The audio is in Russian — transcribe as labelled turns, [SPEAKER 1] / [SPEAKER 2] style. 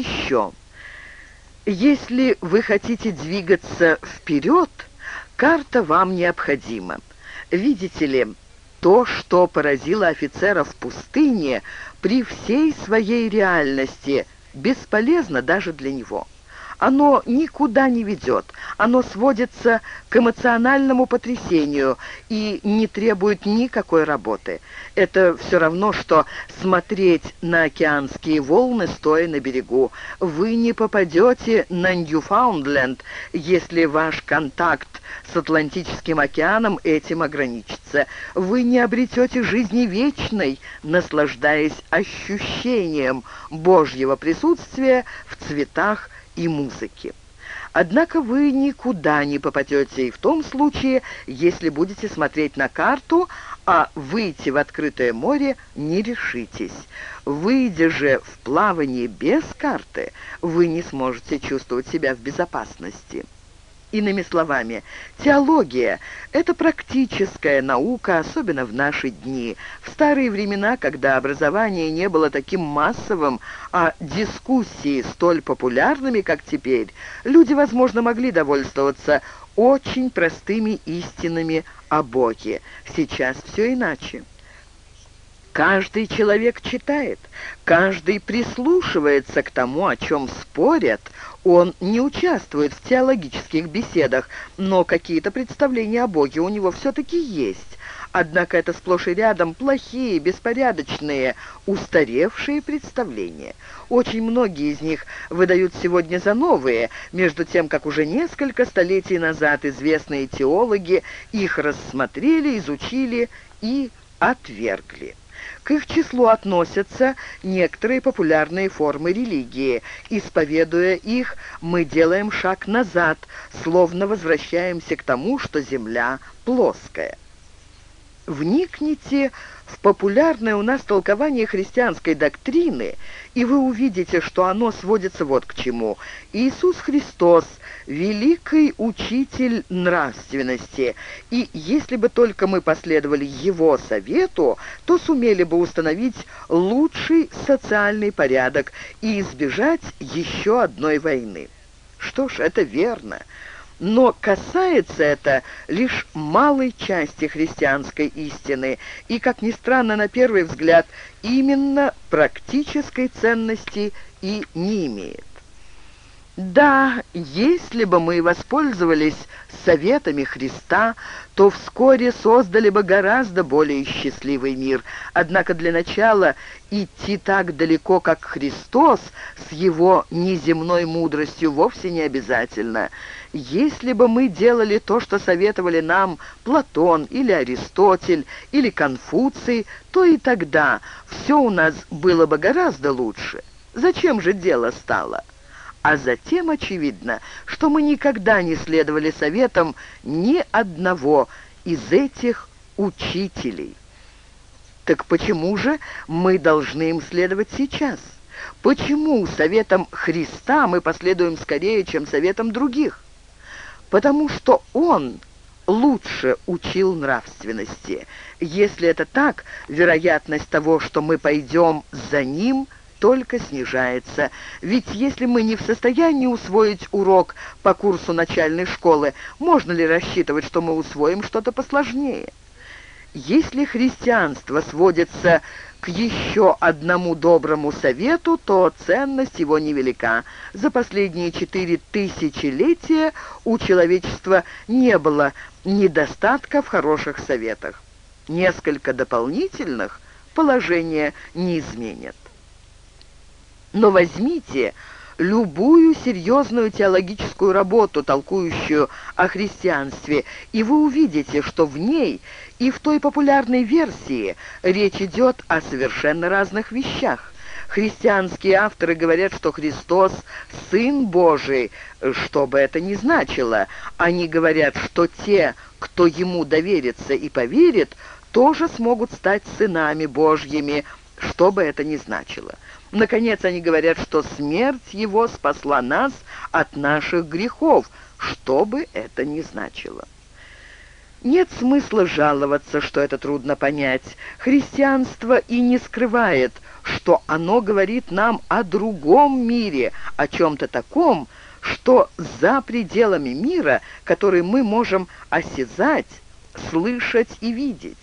[SPEAKER 1] еще. Если вы хотите двигаться вперед, карта вам необходима. Видите ли, то, что поразило офицера в пустыне, при всей своей реальности, бесполезно даже для него. Оно никуда не ведет, оно сводится к эмоциональному потрясению и не требует никакой работы. Это все равно, что смотреть на океанские волны, стоя на берегу. Вы не попадете на Ньюфаундленд, если ваш контакт с Атлантическим океаном этим ограничится. Вы не обретете жизни вечной, наслаждаясь ощущением Божьего присутствия в цветах и музыки. Однако вы никуда не попадете и в том случае, если будете смотреть на карту, а выйти в открытое море не решитесь. Выйдя же в плавание без карты, вы не сможете чувствовать себя в безопасности. Иными словами, теология – это практическая наука, особенно в наши дни. В старые времена, когда образование не было таким массовым, а дискуссии столь популярными, как теперь, люди, возможно, могли довольствоваться очень простыми истинами о Боге. Сейчас все иначе. Каждый человек читает, каждый прислушивается к тому, о чем спорят. Он не участвует в теологических беседах, но какие-то представления о Боге у него все-таки есть. Однако это сплошь и рядом плохие, беспорядочные, устаревшие представления. Очень многие из них выдают сегодня за новые, между тем, как уже несколько столетий назад известные теологи их рассмотрели, изучили и отвергли. К их числу относятся некоторые популярные формы религии. Исповедуя их, мы делаем шаг назад, словно возвращаемся к тому, что Земля плоская. Вникните в популярное у нас толкование христианской доктрины, и вы увидите, что оно сводится вот к чему. Иисус Христос – великий учитель нравственности, и если бы только мы последовали Его совету, то сумели бы установить лучший социальный порядок и избежать еще одной войны. Что ж, это верно. Но касается это лишь малой части христианской истины и, как ни странно, на первый взгляд, именно практической ценности и не имеет. Да, если бы мы воспользовались советами Христа, то вскоре создали бы гораздо более счастливый мир. Однако для начала идти так далеко, как Христос, с его неземной мудростью вовсе не обязательно. Если бы мы делали то, что советовали нам Платон или Аристотель или Конфуций, то и тогда все у нас было бы гораздо лучше. Зачем же дело стало? А затем очевидно, что мы никогда не следовали советам ни одного из этих учителей. Так почему же мы должны им следовать сейчас? Почему советам Христа мы последуем скорее, чем советам других? Потому что Он лучше учил нравственности. Если это так, вероятность того, что мы пойдем за Ним – только снижается. Ведь если мы не в состоянии усвоить урок по курсу начальной школы, можно ли рассчитывать, что мы усвоим что-то посложнее? Если христианство сводится к еще одному доброму совету, то ценность его невелика. За последние четыре тысячелетия у человечества не было недостатка в хороших советах. Несколько дополнительных положение не изменит. Но возьмите любую серьезную теологическую работу, толкующую о христианстве, и вы увидите, что в ней и в той популярной версии речь идет о совершенно разных вещах. Христианские авторы говорят, что Христос – Сын Божий, что бы это ни значило. Они говорят, что те, кто Ему доверится и поверит, тоже смогут стать сынами Божьими, что бы это ни значило. Наконец они говорят, что смерть его спасла нас от наших грехов, что бы это ни значило. Нет смысла жаловаться, что это трудно понять. Христианство и не скрывает, что оно говорит нам о другом мире, о чем-то таком, что за пределами мира, который мы можем осязать, слышать и видеть.